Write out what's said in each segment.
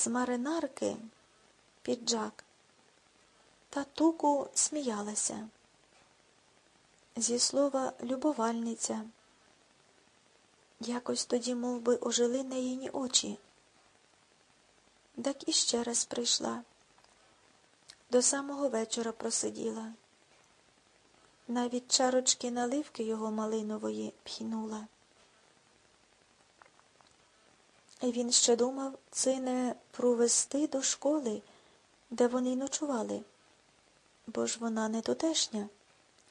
з маринарки піджак. Та туку сміялася. Зі слова любовальниця. Якось тоді мов би, ожили на її очі. Так іще раз прийшла. До самого вечора просиділа. Навіть чарочки наливки його малинової пхінула. І він ще думав це не провести до школи, де вони й ночували, бо ж вона не тутешня,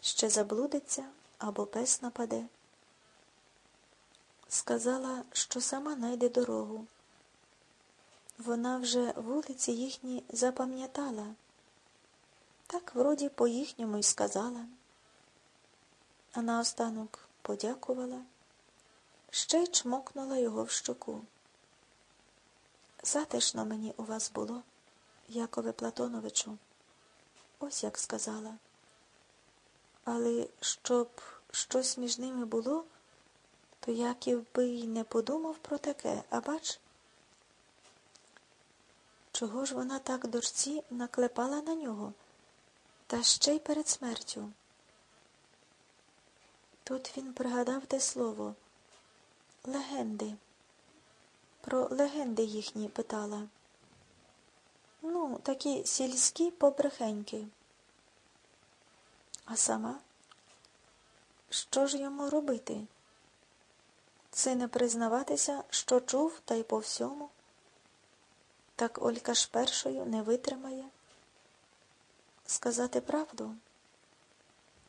ще заблудиться або пес нападе. Сказала, що сама найде дорогу. Вона вже вулиці їхні запам'ятала. Так вроді по їхньому й сказала. А наостанок подякувала, ще й чмокнула його в щоку. Затишно мені у вас було, Якове Платоновичу, ось як сказала. Але щоб щось між ними було, то Яків би й не подумав про таке, а бач, чого ж вона так дочці наклепала на нього, та ще й перед смертю. Тут він пригадав те слово легенди. Про легенди їхні питала. Ну, такі сільські побрехеньки. А сама? Що ж йому робити? Це не признаватися, що чув, та й по всьому. Так Олька ж першою не витримає. Сказати правду?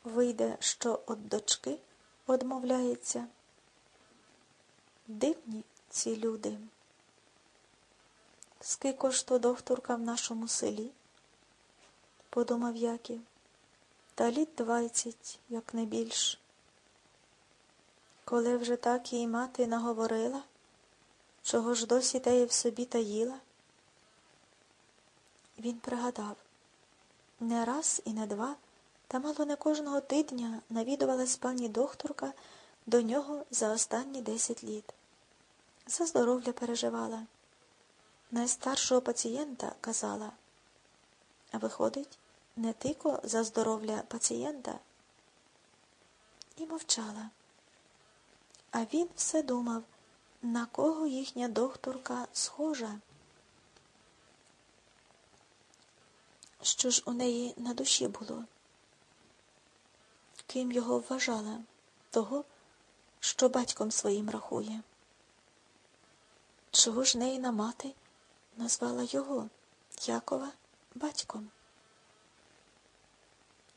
Вийде, що от дочки одмовляється. Дивні ці люди. Скільки ж то докторка в нашому селі? подумав Яків. Та літ двадцять, як не більш. Коли вже так їй мати наговорила, чого ж досі теє в собі таїла? Він пригадав не раз і не два, та мало не кожного тижня навідувалась пані докторка до нього за останні десять літ. За здоров'я переживала. Найстаршого пацієнта казала, а виходить, не тільки за здоров'я пацієнта. І мовчала. А він все думав, на кого їхня докторка схожа. Що ж у неї на душі було? Ким його вважала, того, що батьком своїм рахує? Чого ж нейна мати назвала його, Якова, батьком?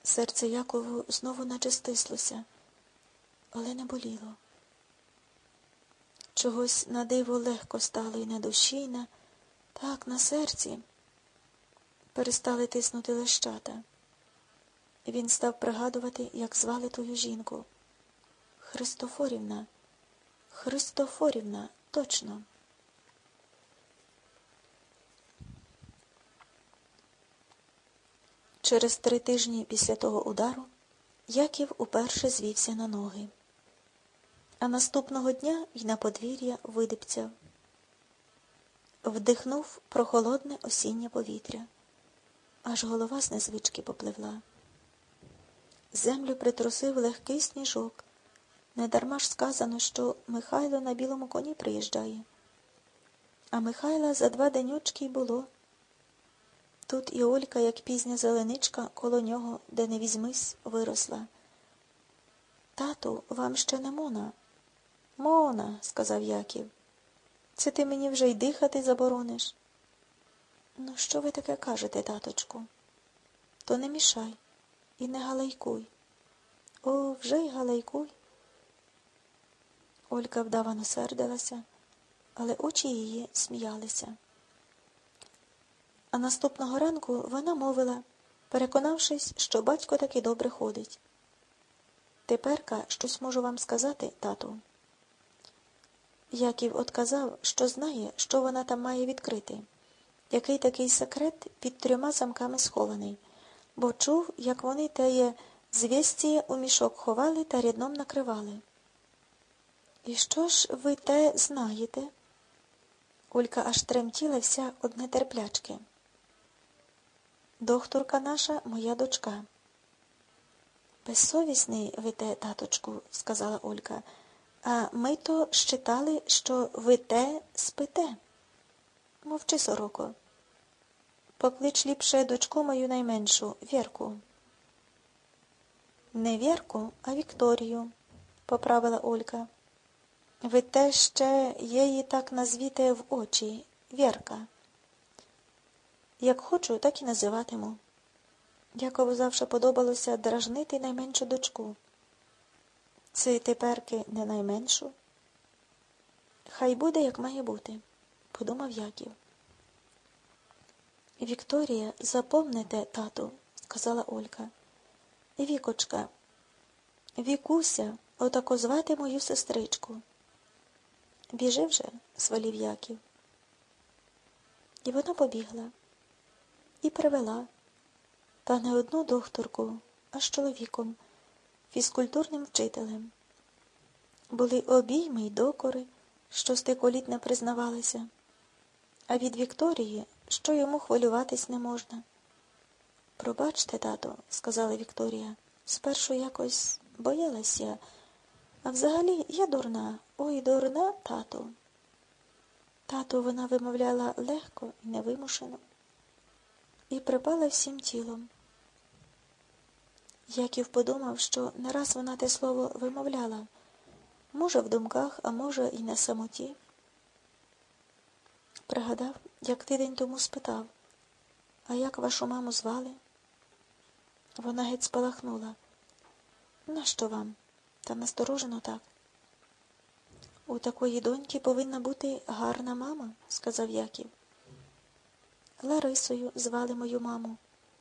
Серце Якову знову наче стислося, але не боліло. Чогось на диво легко стало і на душі, і на так, на серці. Перестали тиснути лещата. Він став пригадувати, як звали тую жінку. Христофорівна, Христофорівна, точно. Через три тижні після того удару Яків уперше звівся на ноги, а наступного дня й на подвір'я видипцяв. Вдихнув прохолодне осіннє повітря, аж голова з незвички попливла. Землю притрусив легкий сніжок. Недарма ж сказано, що Михайло на білому коні приїжджає. А Михайла за два денючки й було. Тут і Олька, як пізня зеленичка, коло нього, де не візьмись, виросла. Тату, вам ще не мона. Мона, сказав Яків. Це ти мені вже й дихати заборониш. Ну, що ви таке кажете, таточку? То не мішай і не галайкуй. О, вже й галайкуй. Олька вдавано сердилася, але очі її сміялися. А наступного ранку вона мовила, переконавшись, що батько таки добре ходить. Теперка щось можу вам сказати, тату. Яків отказав, що знає, що вона там має відкрити, який такий секрет під трьома замками схований, бо чув, як вони теє звісті у мішок ховали та рядном накривали. І що ж ви те знаєте? Олька аж тремтіла вся од нетерплячки. Докторка наша моя дочка. Безсовісний ви те, таточку, сказала Олька, а ми то щитали, що ви те спите. Мовчи, сороко. Поклич ліпше дочку мою найменшу, Вірку. Не Вірку, а Вікторію, поправила Олька. Ви те ще її так назвіте в очі, Вірка. Як хочу, так і називатиму. Якову завше подобалося дражнити найменшу дочку. Це теперки не найменшу. Хай буде, як має бути, подумав Яків. Вікторія, запомните, тату, сказала Олька. Вікочка, Вікуся, отако звати мою сестричку. Біжи вже, свалів Яків. І вона побігла і привела, та не одну докторку, а з чоловіком, фізкультурним вчителем. Були обійми й докори, що стиколіт не признавалися, а від Вікторії, що йому хвилюватись не можна. Пробачте, тато, сказала Вікторія, спершу якось боялася, а взагалі я дурна, ой, дурна, тату. Тату вона вимовляла легко і невимушено і припала всім тілом. Яків подумав, що не раз вона те слово вимовляла, може, в думках, а може, і на самоті. Пригадав, як тиждень тому спитав, а як вашу маму звали? Вона геть спалахнула. Нащо вам? Та насторожено так. У такої доньки повинна бути гарна мама, сказав Яків. Ларисою звали мою маму.